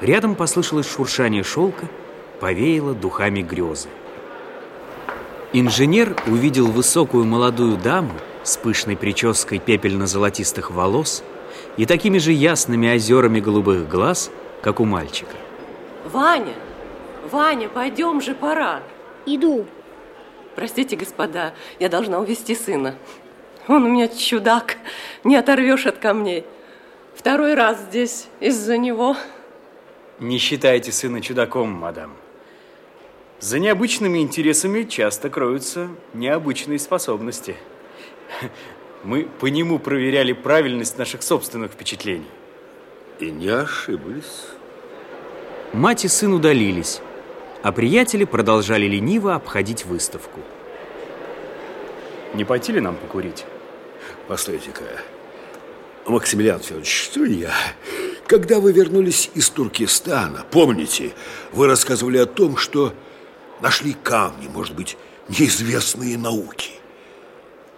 Рядом послышалось шуршание шелка, повеяло духами грезы. Инженер увидел высокую молодую даму с пышной прической пепельно-золотистых волос и такими же ясными озерами голубых глаз, как у мальчика. Ваня, Ваня, пойдем же, пора. Иду. Простите, господа, я должна увести сына. Он у меня чудак, не оторвешь от камней. Второй раз здесь из-за него. Не считайте сына чудаком, мадам. За необычными интересами часто кроются необычные способности. Мы по нему проверяли правильность наших собственных впечатлений. И не ошиблись. Мать и сын удалились, а приятели продолжали лениво обходить выставку. Не пойти ли нам покурить? Постойте-ка. Максимилиан Федорович, что я? Когда вы вернулись из Туркестана, помните, вы рассказывали о том, что нашли камни, может быть, неизвестные науки.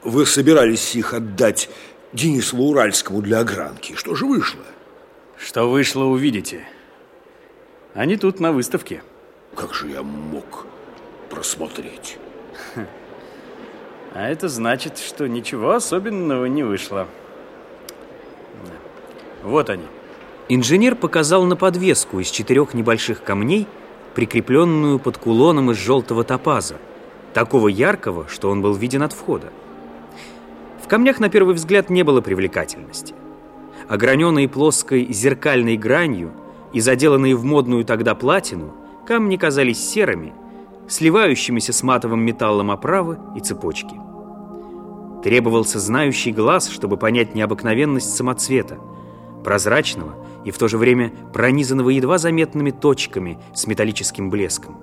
Вы собирались их отдать Денису Уральскому для огранки. Что же вышло? Что вышло, увидите. Они тут на выставке. Как же я мог просмотреть? А это значит, что ничего особенного не вышло. Вот они. Инженер показал на подвеску из четырех небольших камней, прикрепленную под кулоном из желтого топаза, такого яркого, что он был виден от входа. В камнях, на первый взгляд, не было привлекательности. Ограненные плоской зеркальной гранью и заделанные в модную тогда платину, камни казались серыми, сливающимися с матовым металлом оправы и цепочки. Требовался знающий глаз, чтобы понять необыкновенность самоцвета, прозрачного и в то же время пронизанного едва заметными точками с металлическим блеском.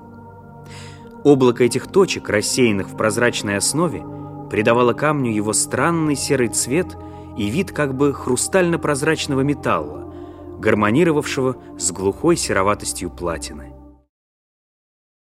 Облако этих точек, рассеянных в прозрачной основе, придавало камню его странный серый цвет и вид как бы хрустально-прозрачного металла, гармонировавшего с глухой сероватостью платины.